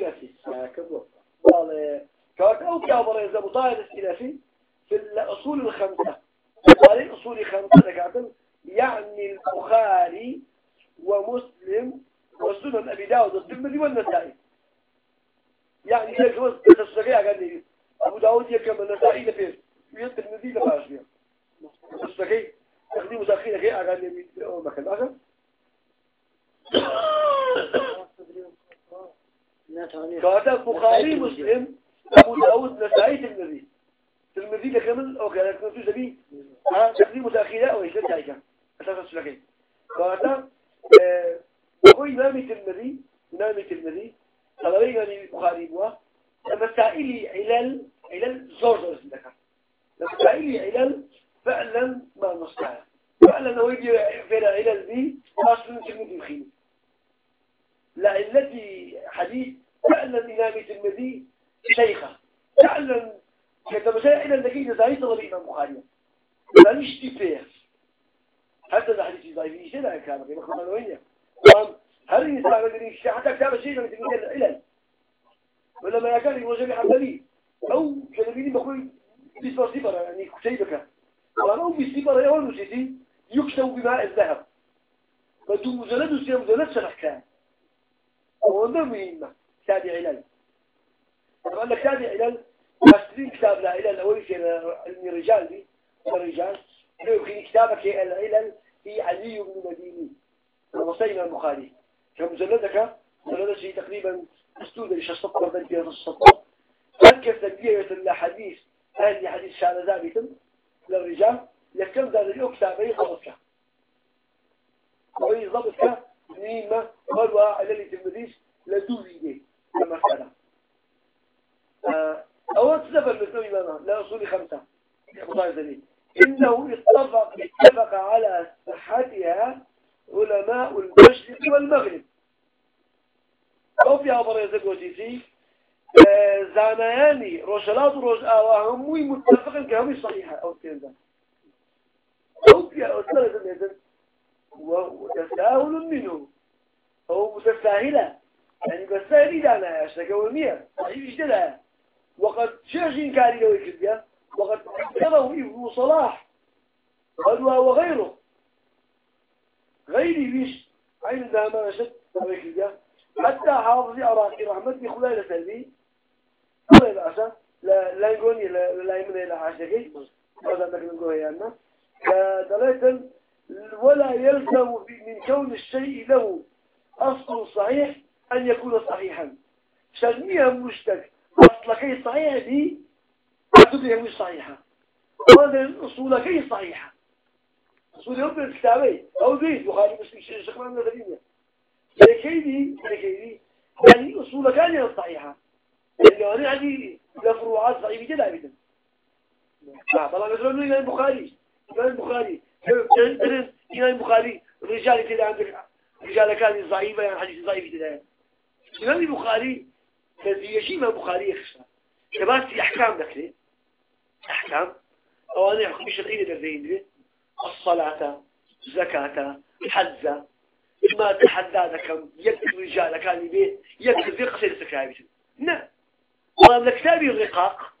سلفي قال كانت أو كابر إذا مطاهر السلفي في الأصول الخمسة. قال الأصول خمسة يعني البخاري ومسلم وسنن أبي داود والترمذي والنسائي. يعني بس تسرقيها قال لي أبو داود يكمل النسائي لفين؟ والترمذي لفاش فيها تسرقي تقديم تأخير كي قال لي مكان آخر كاتب بخاري مسلم أبو داود نسائي ترمذي ترمذي لكمل أو كان كنت زبي ها تقديم تأخير أو إيش تايكا أساس السلكين كاتب هو إمام الترمذي إمام الترمذي طلبي يعني بخاري بوا. مسائل علل علل زور زور سندك مسائل علل فعلا ما نصنع فعلا هو يجي في العلل دي أصلا ترمذي خير لا التي حديث فعلا إمام الترمذي شيخة فعلا كتمسائل الذكي زايد طلب الإمام بخاري. لا نشتي فيه. حتى الحديث ضعيف؟ لا كان؟ في مخبر وين هل الإنسان الذي حتى كتاب الشيء من تلميذ العلل. ولما يكاد يوجد حملي أو كلميني بقول بصفة صفر يعني كتيبك قال أو بصفر أول مجلسي يكتب بماء الذهب. بدو مجلد وسيا مجلد شرح كان. وهذا مهمة كتاب علل. طبعا كتاب علل أشترين كتاب لا علل أول شيء علم الرجال دي الرجال يمكن كتابك العلل في علي بن مديني. وصينا البخاري. كمجلدك مجلد شيء تقريبا أستود ليش السطر بل في السطر تذكر تنبيه الحديث أهل حديث شعر ذابتم للرجال. يكم ذا اليوم كتابي ضبطك؟ وهي ضبطك؟ نيمة قالوا على اللي تلمديش لدوزي لما كان أول سبب إمامها لا أصولي خمسة. إنه اتفق اتفق على صحتها علماء المشرق والمغرب. أو في عبر يزق وجيسي زانياني روشلات روش آواهموي متفقا كهمي صحيحة. أو تنزل أو في النزل وتساهل منه. أو متساهلة. يعني بساهلي دانا يشتكى والمية صحيح جدا وقد شاش إنكاري لو يكذبها وقد انكره إبن صلاح. وغيره غيري بيش. عين ما نشد حتى حافظ عراقي رحمة بي خلال سلبي ولا يبعث لا لا يقولني لا لا يمنع إلى حاجة هذا نحن نقول يعني ثلاثا ولا يلزم من كون الشيء له أصل صحيح أن يكون صحيحا. شرميها مشتك أصلكي صحيح دي أصلها مش صحيحة. وهذا أصولكي صحيحة. أصول يوم الكتابي أو ذي بخاري مسلم شيخ من الذين. لكيدي لكيدي يعني أصول كان صحيحة. اللي أنا عندي لفروعات ضعيفة جدا أبدا. طبعا مثلا من البخاري. من البخاري. من البخاري. الرجال كده عندك. رجال كان ضعيفة يعني حديث ضعيف كده من البخاري الذي يشي من البخاري يخشى. كباس أحكام ذكري أحكام. أو أنا يحكم شرعية درين الصلاة زكاة حزة ما تحدى لكم يكتب رجال كان يبيه يكتب يقصر سكايبه نعم. والله كتابي الرقاق.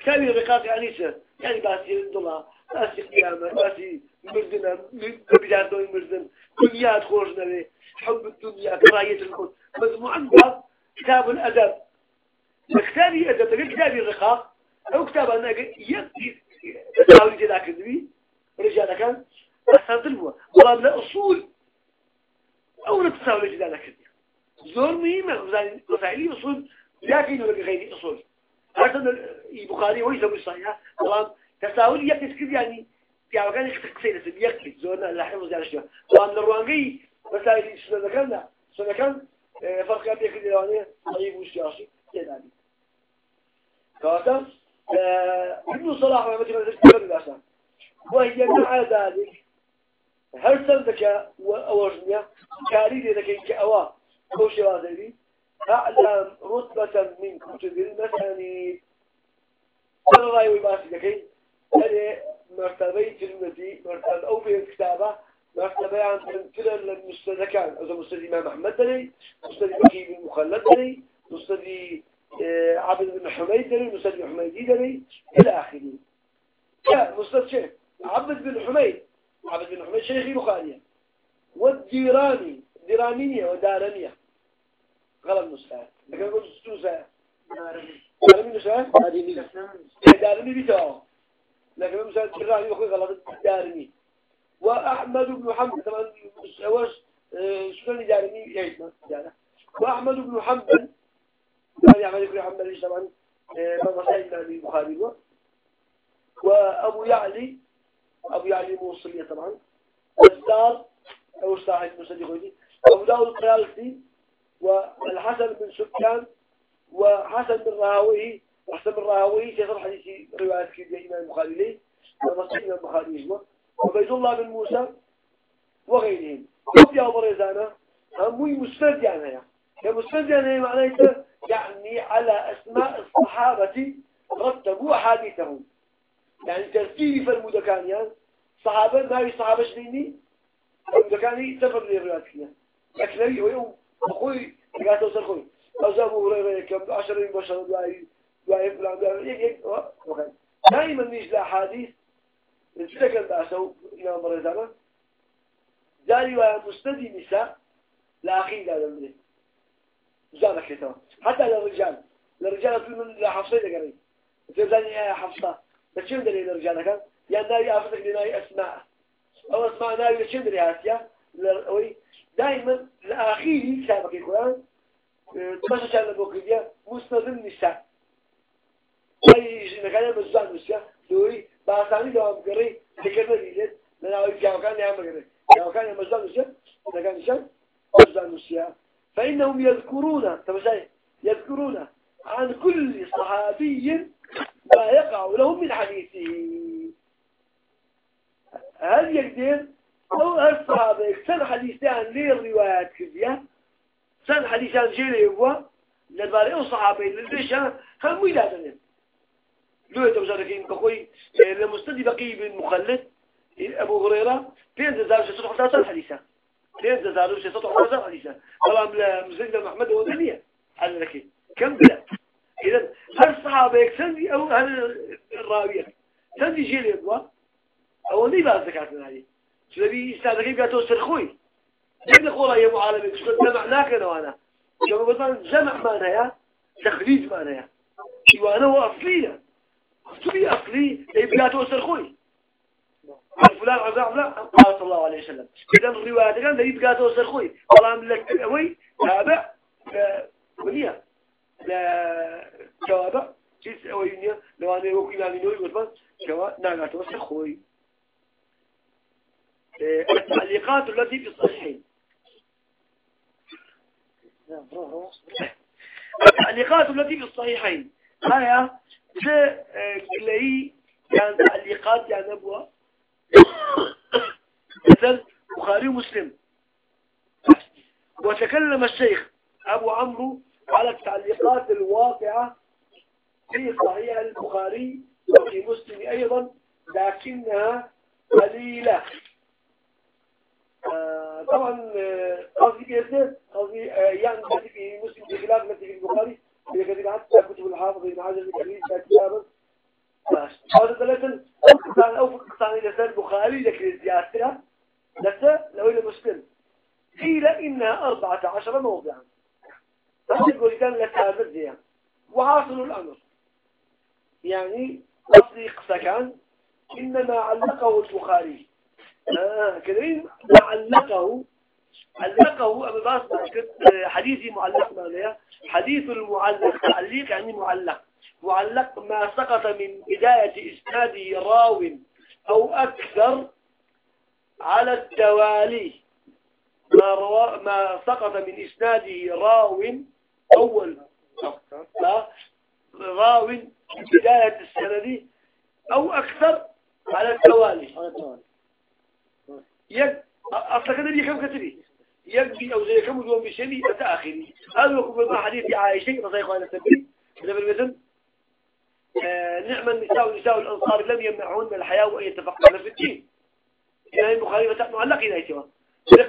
كتابي الرقاق يعني سه يعني باسي الدولار باسي قيامة باسي مردنا بداية دوي مردن دنيا تخرجنا به. حب الدنيا كراهية الموت مجموعة كتاب الأدب. كتابي أدب كتابي الرقاق أو كتاب أنا يكتب تساوي جدا رجال كان أسان تلموا والله من أصول أو نتساوي جدا كذبي زور مهمة وسائلي أصول لكن ولا غير أصول. هذا البخاري هو يسمى صحيح طبعا تساؤل كذا يعني؟ يعني كان يختقسين اسم يكتب زورنا لا حفظ على شيء طبعا الروانجي مسائل شنو ذكرنا شنو كان فرق بين كذا يعني طيب كذا يعني كذا ابن صلاح مثلا ذكر الأسان وهي مع ذلك هل سندك وأوجنيا كاريدي ذكي كأوا كوشي وازيدي أعلم رتبة من كتب المسانيد أنا رأيي باسي لكي أنا مرتبة المدي مرتبة أو في الكتابة مرتبة عن تمثيل المستدى كان إذا مستدى إمام أحمد دلي مستدى بكي بن مخلد دري مسند آه، عبد بن حميد دري مسند حميدي دري إلى آخره. لا مسند شيخ عبد بن حميد عبد بن حميد شيخي بخاري والديراني ديرانية ودارانية غلط مسند لكن أقول ستوسة دارمي مسند دارمي بيتوه لكن مسند ديراني يخوي غلط. دارمي وأحمد بن حنبل طبعا سنن دارمي يعيشنا يعني وأحمد بن حنبل يعني أحمد بن حنبل طبعا؟ ما مسائل البخاري وأبو يعلي أبو يعلي موصلية طبعا. الزار أو صاحب مسجد أبو داود القيالسي والحسن بن سكان وحسن بن راهوي حسن بن راهوي في حديث رواية كده إمام البخاري ليه؟ ومسجد إمام البخاري وبيد الله بن موسى وغيرهم. قد يا بريزانا هموي مسند يعني يا. مسند يعني معناته يعني على أسماء الصحابة رتبوا أحاديثهم. يعني ترتيب المدكانيان صحابة ما هي صحابة شديني المدكاني سفر لي الروايات فيها. لكن هو يوم أخوي قاعد توصل أخوي. أبو هريرة كم عشرين بشر دعاء دعاء فلان دعاء يك يك دائما نيجي لأحاديث نتذكر بأسو إمام برزانة داري ومستدي نساء لأخين هذا المدين زانك كتاب حتى للرجال للرجال تقول من لا حفصة دقري تقول يا حفصة بس شو دليل الرجال كان يا ناي أفتك لناي أسماء. أو أسماء ناي شو دليل هاتيا دائما لأخيه كتابك القرآن. تمشى كان بوكيديا مستدي النساء. أي مكان مزان نساء دوي باسانی دوام کردی ذکر ندیدید من اوی جاوکان نعم کردی جاوکان مجدان نسیا لكن نشان مجدان نسیا فإنهم يذكرون تمشي يذكرون عن كل صحابي ما يقع لهم من حديثه. هل يقدر؟ أو الصحابة سن حديثان ليه الروايات كذية سن حديثان جيلي هو؟ للبارئ الصحابة ليش هم ويلادنين لو توجدكين بخوي لمستدي بقي بن مخلد أبو هريرة بين زار شيء صدق حدث حديثة. بين زار صدق حدث حديثة. كلام لمزيد محمد ودنيا على لك كم بلا؟ إذا هل الصحابة يكسندي أو هل الراوية؟ سندي جيل يدوا أو ني بعد زكاة من هذه. شو بي استاذك قالوا سرخوي جيب خولا يا معلم شو جمعناك أنا. وأنا شو بطل جمع معناها تخريج معناها وأنا هو تبي أصلي يبقى توصل خوي فلان عزام لا قال صلى الله عليه وسلم. إذا الرواية كان يبقى توصل خوي والله لك أوي. تابع. وليا لا جواب جيس أوي لو أنا وكي ما منوي وطبعا جواب نعم توصل خوي التعليقات التي في الصحيحين. التعليقات التي في الصحيحين. هيا ذا قلي كان تعليقات يعني أبوه مثل بخاري ومسلم وتكلم الشيخ أبو عمرو على التعليقات الواقعة في صحيح البخاري وفي مسلم أيضا لكنها قليلة آه طبعا قصدي كيف قصدي يعني في مسلم بخلاف التي في البخاري كذلك حتى كتب الحافظ ابن حجر الكريم كتابا هذا ثلاثة أو كان أو كان إلى سنة البخاري ذكر الزيادة لسه لو إلى مسلم. قيل إنها أربعة عشر موضعا. فأقول كان لسه زيان وحاصل الأمر. يعني أصلي كان إنما علقه البخاري. آه كذلك علقه علقه أبو باس حديثي معلق معناه حديث المعلق تعليق يعني معلق. معلق ما سقط من بداية إسناده راو أو أكثر على التوالي. ما, روا ما سقط من إسناده راو أول. لا راو من بداية السند أو أكثر على التوالي. يك أصلا كده بيكم كتبي؟ يكبي أو زي كم دوم بشني متأخري هذا هو ما حديث عائشة رضي الله عنها تبي هذا آه نعم النساء ونساء الأنصار لم يمنعون من الحياة وأن يتفقهن في الدين. يعني البخاري معلق إلى اهتمام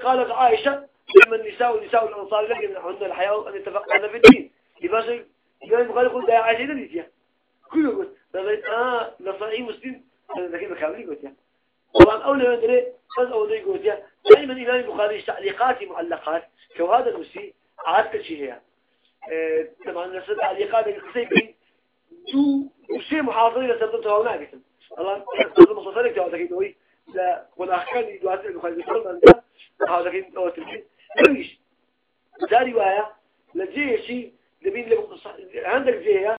قالت عائشة لما النساء والنساء والأنصار لقي من عندنا الحياة أن اتفقنا في الدين. يبقى الإمام البخاري يقول ده عايزين نيجي كل يقول ده آه نصائي مسلم. ذكي بكامل يقول يا. طبعا أولى من مدري بس أولى جوديا دائما إلى البخاري تعليقات معلقات كوهذا المسي عادة شيء هي. آه، طبعا نفس تعليقات القصيبي دو وشي محاضرين لسبتها تهو قسم الله يستخدم مصدرك جواب ذكي دوي. لا والأحكام يدوات البخاري بيقول أنت هذا كين أو تلقين ليش؟ داري وايا لجيه شيء لمين لم عندك جيه